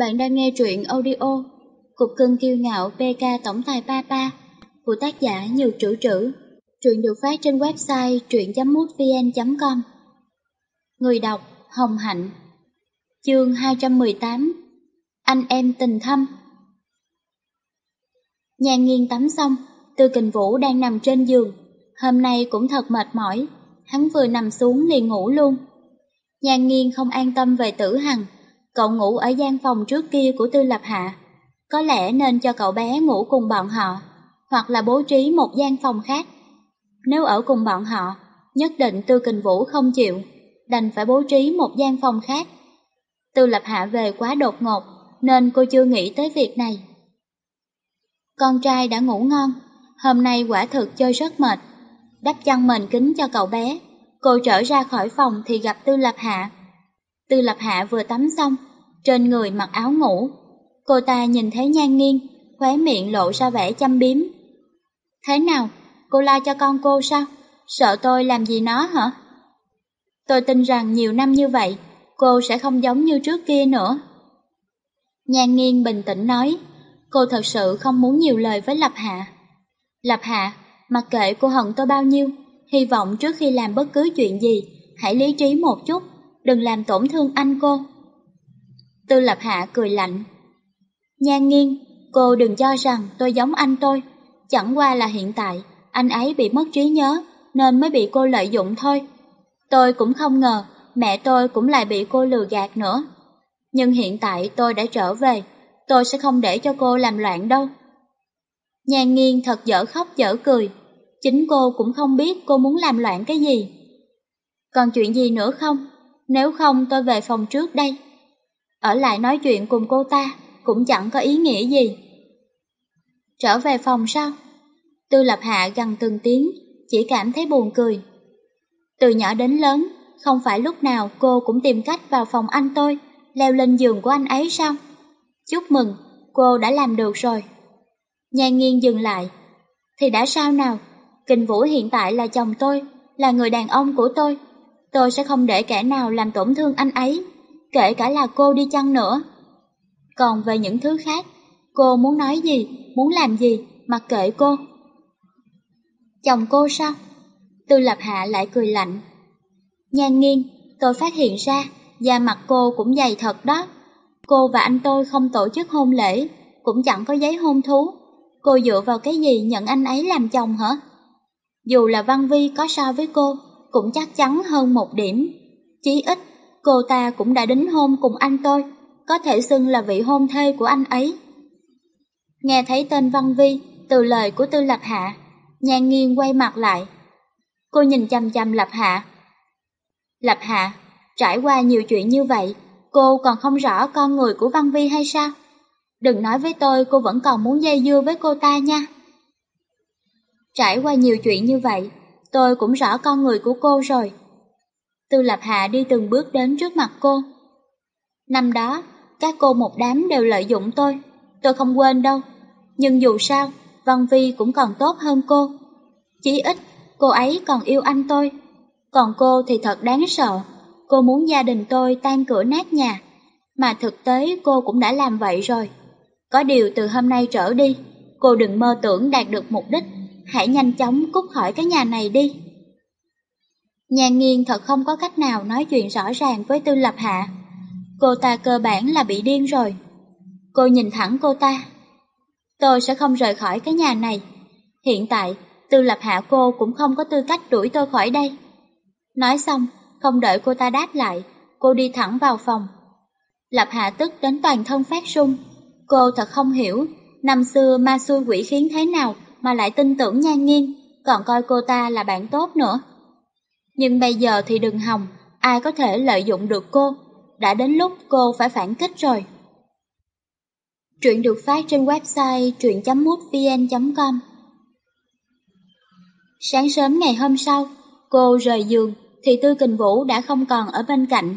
Bạn đang nghe truyện audio Cục cưng kiêu ngạo PK Tổng tài Papa của tác giả Nhiều Trữ Trữ. Truyện được phát trên website truyện.mútvn.com Người đọc Hồng Hạnh Chương 218 Anh em tình thâm Nhàn nghiêng tắm xong, Tư Kình Vũ đang nằm trên giường. Hôm nay cũng thật mệt mỏi, hắn vừa nằm xuống liền ngủ luôn. Nhà nghiêng không an tâm về tử hằng, cậu ngủ ở gian phòng trước kia của Tư Lập Hạ. Có lẽ nên cho cậu bé ngủ cùng bọn họ, hoặc là bố trí một gian phòng khác. Nếu ở cùng bọn họ, nhất định Tư Kình Vũ không chịu, đành phải bố trí một gian phòng khác. Tư Lập Hạ về quá đột ngột, nên cô chưa nghĩ tới việc này. Con trai đã ngủ ngon, hôm nay quả thực chơi rất mệt. Đắp chăn mền kính cho cậu bé, cô trở ra khỏi phòng thì gặp Tư Lập Hạ. Tư Lập Hạ vừa tắm xong, trên người mặc áo ngủ. Cô ta nhìn thấy nhan nghiêng, khóe miệng lộ ra vẻ chăm biếm. Thế nào, cô la cho con cô sao? Sợ tôi làm gì nó hả? Tôi tin rằng nhiều năm như vậy, cô sẽ không giống như trước kia nữa. Nhan nghiêng bình tĩnh nói, cô thật sự không muốn nhiều lời với Lập Hạ. Lập Hạ, mặc kệ cô hận tôi bao nhiêu, hy vọng trước khi làm bất cứ chuyện gì, hãy lý trí một chút, đừng làm tổn thương anh cô. Tư Lập Hạ cười lạnh. Nhan nghiêng, cô đừng cho rằng tôi giống anh tôi, chẳng qua là hiện tại anh ấy bị mất trí nhớ nên mới bị cô lợi dụng thôi. Tôi cũng không ngờ mẹ tôi cũng lại bị cô lừa gạt nữa. Nhưng hiện tại tôi đã trở về, tôi sẽ không để cho cô làm loạn đâu. Nhan nghiêng thật dở khóc dở cười, chính cô cũng không biết cô muốn làm loạn cái gì. Còn chuyện gì nữa không? Nếu không tôi về phòng trước đây. Ở lại nói chuyện cùng cô ta cũng chẳng có ý nghĩa gì. Trở về phòng sao? Tư lập hạ gần từng tiếng, chỉ cảm thấy buồn cười. Từ nhỏ đến lớn, không phải lúc nào cô cũng tìm cách vào phòng anh tôi, leo lên giường của anh ấy sao? Chúc mừng, cô đã làm được rồi. Nhan nghiêng dừng lại. Thì đã sao nào? Kình Vũ hiện tại là chồng tôi, là người đàn ông của tôi. Tôi sẽ không để kẻ nào làm tổn thương anh ấy, kể cả là cô đi chăng nữa. Còn về những thứ khác, cô muốn nói gì, muốn làm gì, mặc kệ cô. Chồng cô sao? Tư lập hạ lại cười lạnh. Nhan nghiêng, tôi phát hiện ra, da mặt cô cũng dày thật đó. Cô và anh tôi không tổ chức hôn lễ, cũng chẳng có giấy hôn thú. Cô dựa vào cái gì nhận anh ấy làm chồng hả? Dù là Văn Vi có so với cô, cũng chắc chắn hơn một điểm. Chí ít, cô ta cũng đã đính hôn cùng anh tôi, có thể xưng là vị hôn thê của anh ấy. Nghe thấy tên Văn Vi từ lời của Tư Lập Hạ, nhan nghiêng quay mặt lại. Cô nhìn chăm chăm Lập Hạ. Lập Hạ, trải qua nhiều chuyện như vậy, cô còn không rõ con người của Văn Vi hay sao? Đừng nói với tôi cô vẫn còn muốn dây dưa với cô ta nha. Trải qua nhiều chuyện như vậy, tôi cũng rõ con người của cô rồi. Tư Lập Hạ đi từng bước đến trước mặt cô. Năm đó, các cô một đám đều lợi dụng tôi, tôi không quên đâu. Nhưng dù sao, Văn Vi cũng còn tốt hơn cô. Chỉ ít, cô ấy còn yêu anh tôi. Còn cô thì thật đáng sợ, cô muốn gia đình tôi tan cửa nát nhà. Mà thực tế cô cũng đã làm vậy rồi. Có điều từ hôm nay trở đi, cô đừng mơ tưởng đạt được mục đích, hãy nhanh chóng cút khỏi cái nhà này đi. Nhàn nghiên thật không có cách nào nói chuyện rõ ràng với Tư Lập Hạ. Cô ta cơ bản là bị điên rồi. Cô nhìn thẳng cô ta. Tôi sẽ không rời khỏi cái nhà này. Hiện tại, Tư Lập Hạ cô cũng không có tư cách đuổi tôi khỏi đây. Nói xong, không đợi cô ta đáp lại, cô đi thẳng vào phòng. Lập Hạ tức đến toàn thân phát sung. Cô thật không hiểu, năm xưa ma xui quỷ khiến thế nào mà lại tin tưởng nhan nghiêng, còn coi cô ta là bạn tốt nữa. Nhưng bây giờ thì đừng hòng, ai có thể lợi dụng được cô, đã đến lúc cô phải phản kích rồi. Truyện được phát trên website truyện.mútvn.com Sáng sớm ngày hôm sau, cô rời giường thì Tư Kình Vũ đã không còn ở bên cạnh.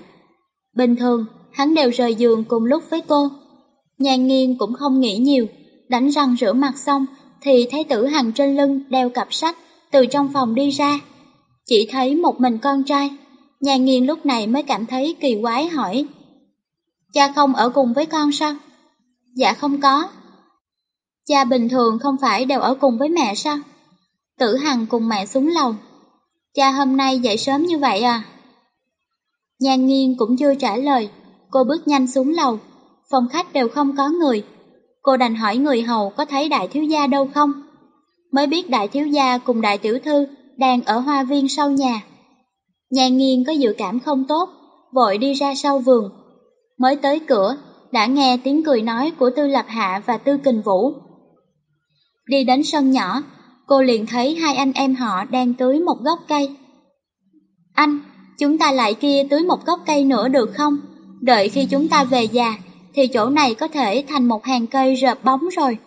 Bình thường, hắn đều rời giường cùng lúc với cô. Nhàn nghiêng cũng không nghĩ nhiều, đánh răng rửa mặt xong thì thấy tử hằng trên lưng đeo cặp sách từ trong phòng đi ra. Chỉ thấy một mình con trai, nhà nghiên lúc này mới cảm thấy kỳ quái hỏi. Cha không ở cùng với con sao? Dạ không có. Cha bình thường không phải đều ở cùng với mẹ sao? Tử Hằng cùng mẹ xuống lầu. Cha hôm nay dậy sớm như vậy à? Nhan nghiên cũng chưa trả lời, cô bước nhanh xuống lầu, phòng khách đều không có người. Cô đành hỏi người hầu có thấy đại thiếu gia đâu không? Mới biết đại thiếu gia cùng đại tiểu thư đang ở hoa viên sau nhà. Nhà nghiên có dự cảm không tốt, vội đi ra sau vườn. Mới tới cửa, đã nghe tiếng cười nói của Tư Lập Hạ và Tư Kình Vũ. Đi đến sân nhỏ, cô liền thấy hai anh em họ đang tưới một gốc cây. Anh, chúng ta lại kia tưới một gốc cây nữa được không? Đợi khi chúng ta về già, thì chỗ này có thể thành một hàng cây rợp bóng rồi.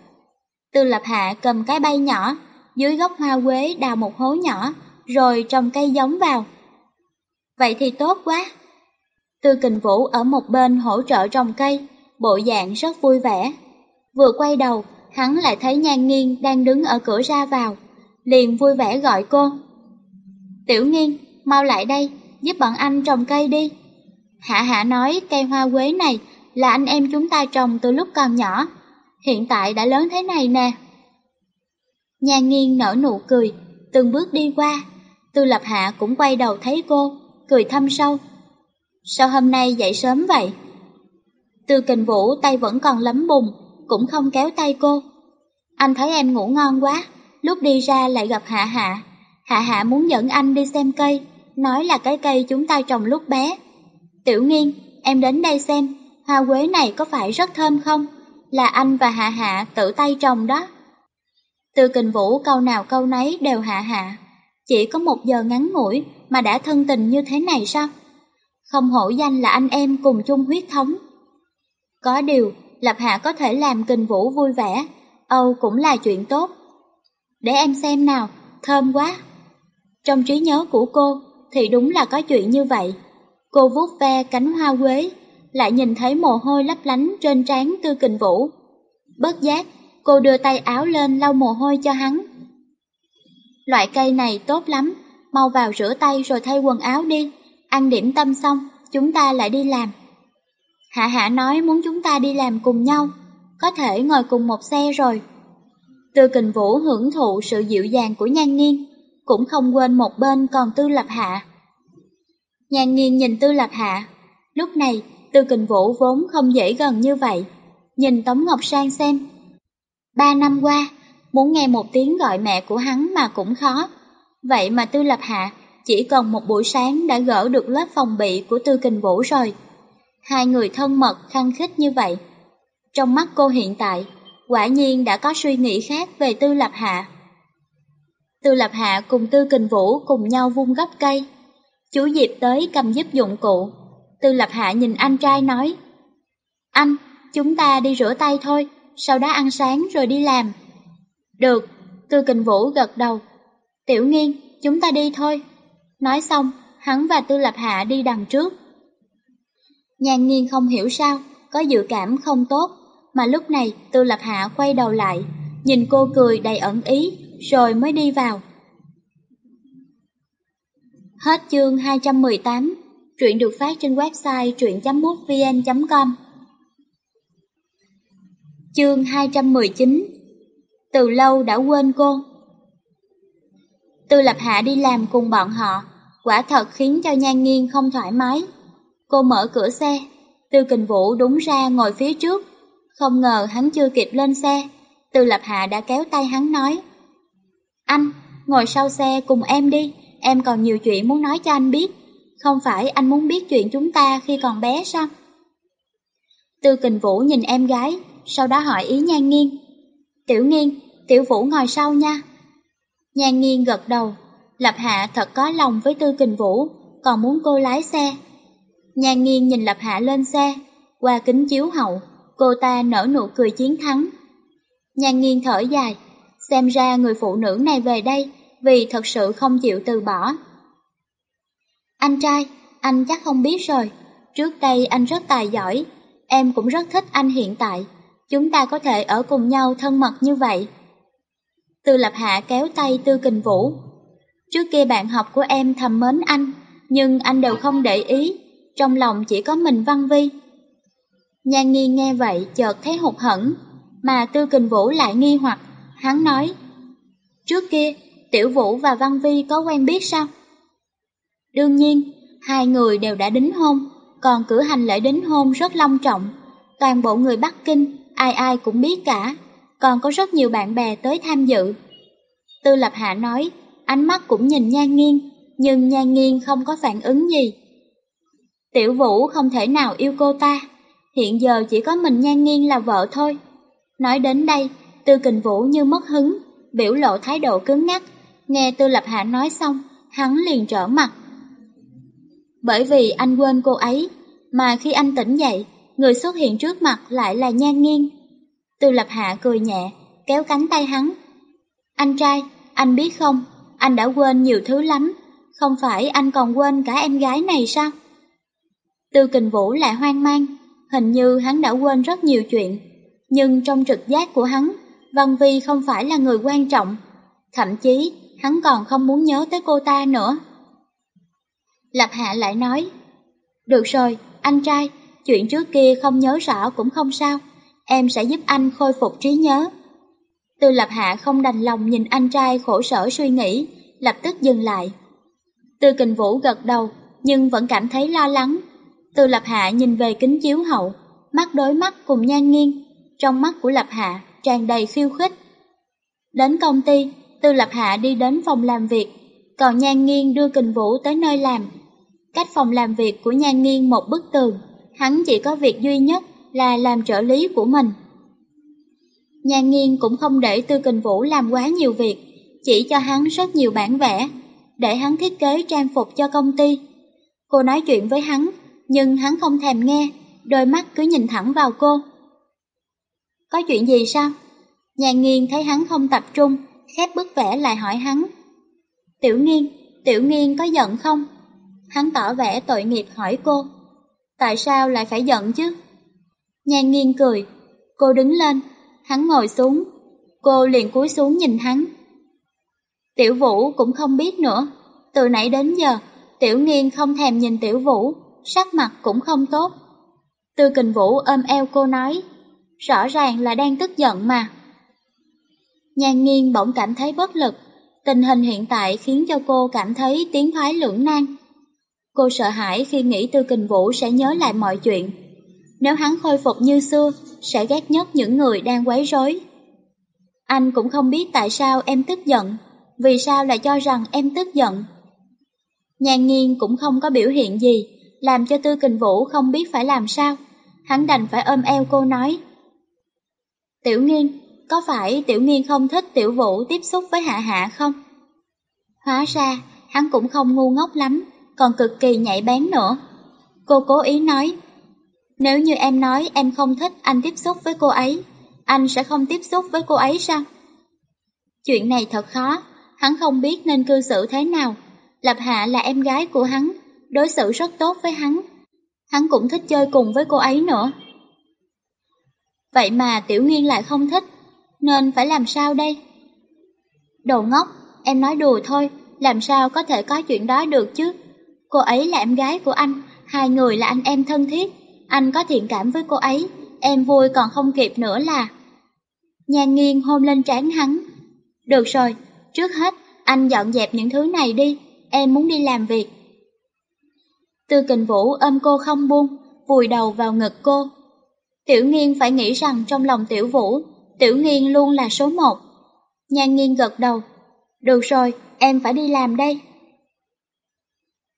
Tư Lập Hạ cầm cái bay nhỏ, dưới gốc hoa quế đào một hố nhỏ, rồi trồng cây giống vào. Vậy thì tốt quá. Tư Kình Vũ ở một bên hỗ trợ trồng cây, bộ dạng rất vui vẻ. Vừa quay đầu, hắn lại thấy Nhan Nghiên đang đứng ở cửa ra vào, liền vui vẻ gọi cô. Tiểu Nghiên, mau lại đây, giúp bọn anh trồng cây đi. Hạ Hạ nói cây hoa quế này là anh em chúng ta trồng từ lúc còn nhỏ, hiện tại đã lớn thế này nè. Nhan Nghiên nở nụ cười, từng bước đi qua, Tư Lập Hạ cũng quay đầu thấy cô, cười thâm sâu. Sao hôm nay dậy sớm vậy? Tư kình vũ tay vẫn còn lấm bùn, cũng không kéo tay cô. Anh thấy em ngủ ngon quá, lúc đi ra lại gặp Hạ Hạ. Hạ Hạ muốn dẫn anh đi xem cây, nói là cái cây chúng ta trồng lúc bé. Tiểu nghiên, em đến đây xem, hoa quế này có phải rất thơm không? Là anh và Hạ Hạ tự tay trồng đó. từ kình vũ câu nào câu nấy đều Hạ Hạ. Chỉ có một giờ ngắn ngủi mà đã thân tình như thế này sao? Không hổ danh là anh em cùng chung huyết thống. Có điều, Lập Hạ có thể làm kình vũ vui vẻ, Âu cũng là chuyện tốt. Để em xem nào, thơm quá. Trong trí nhớ của cô thì đúng là có chuyện như vậy. Cô vuốt ve cánh hoa quế, lại nhìn thấy mồ hôi lấp lánh trên trán tư kình vũ. Bất giác, cô đưa tay áo lên lau mồ hôi cho hắn. Loại cây này tốt lắm, mau vào rửa tay rồi thay quần áo đi, ăn điểm tâm xong, chúng ta lại đi làm. Hạ Hạ nói muốn chúng ta đi làm cùng nhau, có thể ngồi cùng một xe rồi. Tư kình vũ hưởng thụ sự dịu dàng của nhan nghiên, cũng không quên một bên còn tư lập hạ. Nhan nghiên nhìn tư lập hạ, lúc này tư kình vũ vốn không dễ gần như vậy, nhìn Tống Ngọc Sang xem. Ba năm qua, muốn nghe một tiếng gọi mẹ của hắn mà cũng khó, vậy mà tư lập hạ chỉ còn một buổi sáng đã gỡ được lớp phòng bị của tư kình vũ rồi. Hai người thân mật khăng khích như vậy. Trong mắt cô hiện tại, quả nhiên đã có suy nghĩ khác về Tư Lập Hạ. Tư Lập Hạ cùng Tư Kình Vũ cùng nhau vung gấp cây. Chú Diệp tới cầm giúp dụng cụ. Tư Lập Hạ nhìn anh trai nói, Anh, chúng ta đi rửa tay thôi, sau đó ăn sáng rồi đi làm. Được, Tư Kình Vũ gật đầu. Tiểu nghiên, chúng ta đi thôi. Nói xong, hắn và Tư Lập Hạ đi đằng trước. Nhan nghiên không hiểu sao, có dự cảm không tốt, mà lúc này Tư Lập Hạ quay đầu lại, nhìn cô cười đầy ẩn ý, rồi mới đi vào. Hết chương 218, truyện được phát trên website truyện.mútvn.com Chương 219 Từ lâu đã quên cô Tư Lập Hạ đi làm cùng bọn họ, quả thật khiến cho Nhan Nghiên không thoải mái. Cô mở cửa xe, Tư Kình Vũ đúng ra ngồi phía trước. Không ngờ hắn chưa kịp lên xe, Tư Lập Hạ đã kéo tay hắn nói. Anh, ngồi sau xe cùng em đi, em còn nhiều chuyện muốn nói cho anh biết. Không phải anh muốn biết chuyện chúng ta khi còn bé sao? Tư Kình Vũ nhìn em gái, sau đó hỏi ý Nhan Nghiên. Tiểu Nghiên, Tiểu Vũ ngồi sau nha. Nhan Nghiên gật đầu, Lập Hạ thật có lòng với Tư Kình Vũ, còn muốn cô lái xe. Nhan nghiêng nhìn Lập Hạ lên xe, qua kính chiếu hậu, cô ta nở nụ cười chiến thắng. Nhan nghiêng thở dài, xem ra người phụ nữ này về đây vì thật sự không chịu từ bỏ. Anh trai, anh chắc không biết rồi, trước đây anh rất tài giỏi, em cũng rất thích anh hiện tại, chúng ta có thể ở cùng nhau thân mật như vậy. Tư Lập Hạ kéo tay Tư Kình Vũ. Trước kia bạn học của em thầm mến anh, nhưng anh đều không để ý, trong lòng chỉ có mình Văn Vi. Nhan nghi nghe vậy chợt thấy hụt hẫng, mà Tư Kình Vũ lại nghi hoặc, hắn nói. Trước kia, Tiểu Vũ và Văn Vi có quen biết sao? Đương nhiên, hai người đều đã đính hôn, còn cử hành lễ đính hôn rất long trọng. Toàn bộ người Bắc Kinh, ai ai cũng biết cả, còn có rất nhiều bạn bè tới tham dự. Tư Lập Hạ nói, ánh mắt cũng nhìn Nhan Nghiên, nhưng Nhan Nghiên không có phản ứng gì. Tiểu Vũ không thể nào yêu cô ta, hiện giờ chỉ có mình Nhan Nghiên là vợ thôi. Nói đến đây, Tư Kình Vũ như mất hứng, biểu lộ thái độ cứng ngắc, nghe Tư Lập Hạ nói xong, hắn liền trở mặt. Bởi vì anh quên cô ấy, mà khi anh tỉnh dậy, người xuất hiện trước mặt lại là Nhan Nghiên. Tư Lập Hạ cười nhẹ, kéo cánh tay hắn. Anh trai, anh biết không, anh đã quên nhiều thứ lắm, không phải anh còn quên cả em gái này sao? Tư Kình Vũ lại hoang mang, hình như hắn đã quên rất nhiều chuyện, nhưng trong trực giác của hắn, Văn Vi không phải là người quan trọng, thậm chí hắn còn không muốn nhớ tới cô ta nữa. Lập Hạ lại nói, được rồi, anh trai, chuyện trước kia không nhớ rõ cũng không sao, em sẽ giúp anh khôi phục trí nhớ. Tư Lập Hạ không đành lòng nhìn anh trai khổ sở suy nghĩ, lập tức dừng lại. Tư Kình Vũ gật đầu, nhưng vẫn cảm thấy lo lắng. Tư Lập Hạ nhìn về kính chiếu hậu, mắt đối mắt cùng nhan nghiêng, trong mắt của Lập Hạ tràn đầy khiêu khích. Đến công ty, Tư Lập Hạ đi đến phòng làm việc, còn Nhan nghiêng đưa Kình Vũ tới nơi làm. Cách phòng làm việc của Nhan Nghiên một bức tường, hắn chỉ có việc duy nhất là làm trợ lý của mình. Nhan Nghiên cũng không để Tư Kình Vũ làm quá nhiều việc, chỉ cho hắn rất nhiều bản vẽ, để hắn thiết kế trang phục cho công ty. Cô nói chuyện với hắn, nhưng hắn không thèm nghe, đôi mắt cứ nhìn thẳng vào cô. Có chuyện gì sao? Nhan Nghiên thấy hắn không tập trung, khép bức vẽ lại hỏi hắn. Tiểu Nghiên, Tiểu Nghiên có giận không? Hắn tỏ vẻ tội nghiệp hỏi cô. Tại sao lại phải giận chứ? Nhan nghiêng cười, cô đứng lên, hắn ngồi xuống, cô liền cúi xuống nhìn hắn. Tiểu Vũ cũng không biết nữa, từ nãy đến giờ, Tiểu Nghiên không thèm nhìn Tiểu Vũ, sắc mặt cũng không tốt. Tư Kình Vũ ôm eo cô nói, rõ ràng là đang tức giận mà. Nhan nghiên bỗng cảm thấy bất lực, tình hình hiện tại khiến cho cô cảm thấy tiến thoái lưỡng nan. Cô sợ hãi khi nghĩ Tư Kình Vũ sẽ nhớ lại mọi chuyện. Nếu hắn khôi phục như xưa, sẽ ghét nhất những người đang quấy rối. Anh cũng không biết tại sao em tức giận, vì sao lại cho rằng em tức giận. nhàn nghiên cũng không có biểu hiện gì, làm cho Tư Kình Vũ không biết phải làm sao. Hắn đành phải ôm eo cô nói. Tiểu nghiên, có phải Tiểu Nghiên không thích Tiểu Vũ tiếp xúc với Hạ Hạ không? Hóa ra, hắn cũng không ngu ngốc lắm, còn cực kỳ nhạy bén nữa. Cô cố ý nói, nếu như em nói em không thích anh tiếp xúc với cô ấy, anh sẽ không tiếp xúc với cô ấy sao? Chuyện này thật khó, hắn không biết nên cư xử thế nào. Lập Hạ là em gái của hắn, đối xử rất tốt với hắn. Hắn cũng thích chơi cùng với cô ấy nữa. Vậy mà Tiểu Nghiên lại không thích, nên phải làm sao đây? Đồ ngốc, em nói đùa thôi, làm sao có thể có chuyện đó được chứ? Cô ấy là em gái của anh, hai người là anh em thân thiết, anh có thiện cảm với cô ấy, em vui còn không kịp nữa là... Nhan nghiêng hôn lên trán hắn. Được rồi, trước hết, anh dọn dẹp những thứ này đi, em muốn đi làm việc. Tư kình vũ ôm cô không buông, vùi đầu vào ngực cô. Tiểu nghiên phải nghĩ rằng trong lòng tiểu vũ Tiểu Nghiên luôn là số một. Nhan Nghiên gật đầu. Được rồi, em phải đi làm đây.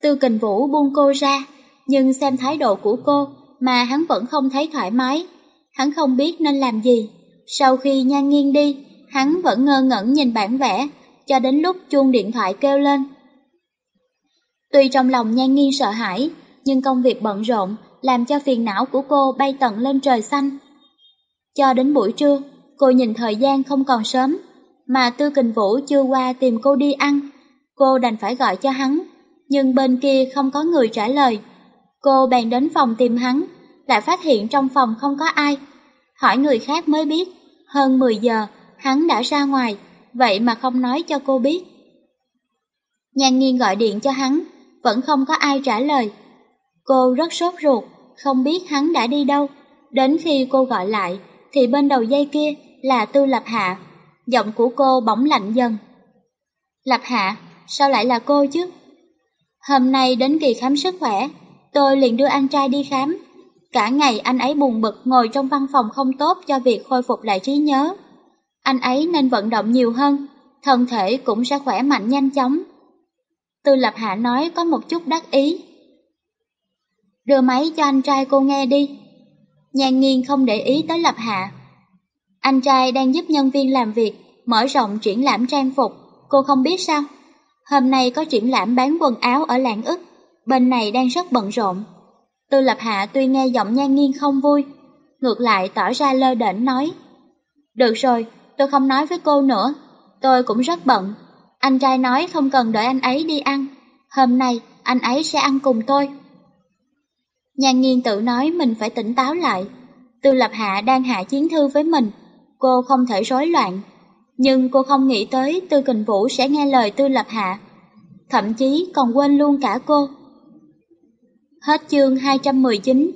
Tư Kình Vũ buông cô ra, nhưng xem thái độ của cô mà hắn vẫn không thấy thoải mái. Hắn không biết nên làm gì. Sau khi Nhan nghiêng đi, hắn vẫn ngơ ngẩn nhìn bản vẽ, cho đến lúc chuông điện thoại kêu lên. Tuy trong lòng Nhan nghiêng sợ hãi, nhưng công việc bận rộn làm cho phiền não của cô bay tận lên trời xanh. Cho đến buổi trưa, Cô nhìn thời gian không còn sớm, mà Tư Kình Vũ chưa qua tìm cô đi ăn. Cô đành phải gọi cho hắn, nhưng bên kia không có người trả lời. Cô bèn đến phòng tìm hắn, lại phát hiện trong phòng không có ai. Hỏi người khác mới biết, hơn 10 giờ, hắn đã ra ngoài, vậy mà không nói cho cô biết. Nhan nghiên gọi điện cho hắn, vẫn không có ai trả lời. Cô rất sốt ruột, không biết hắn đã đi đâu, Đến khi cô gọi lại, thì bên đầu dây kia là Tư Lập Hạ. Giọng của cô bỗng lạnh dần. Lập Hạ, sao lại là cô chứ? Hôm nay đến kỳ khám sức khỏe, tôi liền đưa anh trai đi khám. Cả ngày anh ấy buồn bực ngồi trong văn phòng không tốt cho việc khôi phục lại trí nhớ. Anh ấy nên vận động nhiều hơn, thân thể cũng sẽ khỏe mạnh nhanh chóng. Tư Lập Hạ nói có một chút đắc ý. Đưa máy cho anh trai cô nghe đi. Nhan nghiên không để ý tới Lập Hạ. Anh trai đang giúp nhân viên làm việc, mở rộng triển lãm trang phục, cô không biết sao? Hôm nay có triển lãm bán quần áo ở làng ức, bên này đang rất bận rộn. Tư Lập Hạ tuy nghe giọng nhan nghiên không vui, ngược lại tỏ ra lơ đễnh nói. Được rồi, tôi không nói với cô nữa, tôi cũng rất bận. Anh trai nói không cần đợi anh ấy đi ăn, hôm nay anh ấy sẽ ăn cùng tôi. Nhan nghiên tự nói mình phải tỉnh táo lại. Tư Lập Hạ đang hạ chiến thư với mình, cô không thể rối loạn. Nhưng cô không nghĩ tới Tư Kình Vũ sẽ nghe lời Tư Lập Hạ. Thậm chí còn quên luôn cả cô. Hết chương 219,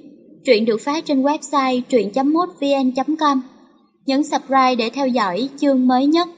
truyện được phát trên website truyện.mútvn.com. Nhấn subscribe để theo dõi chương mới nhất.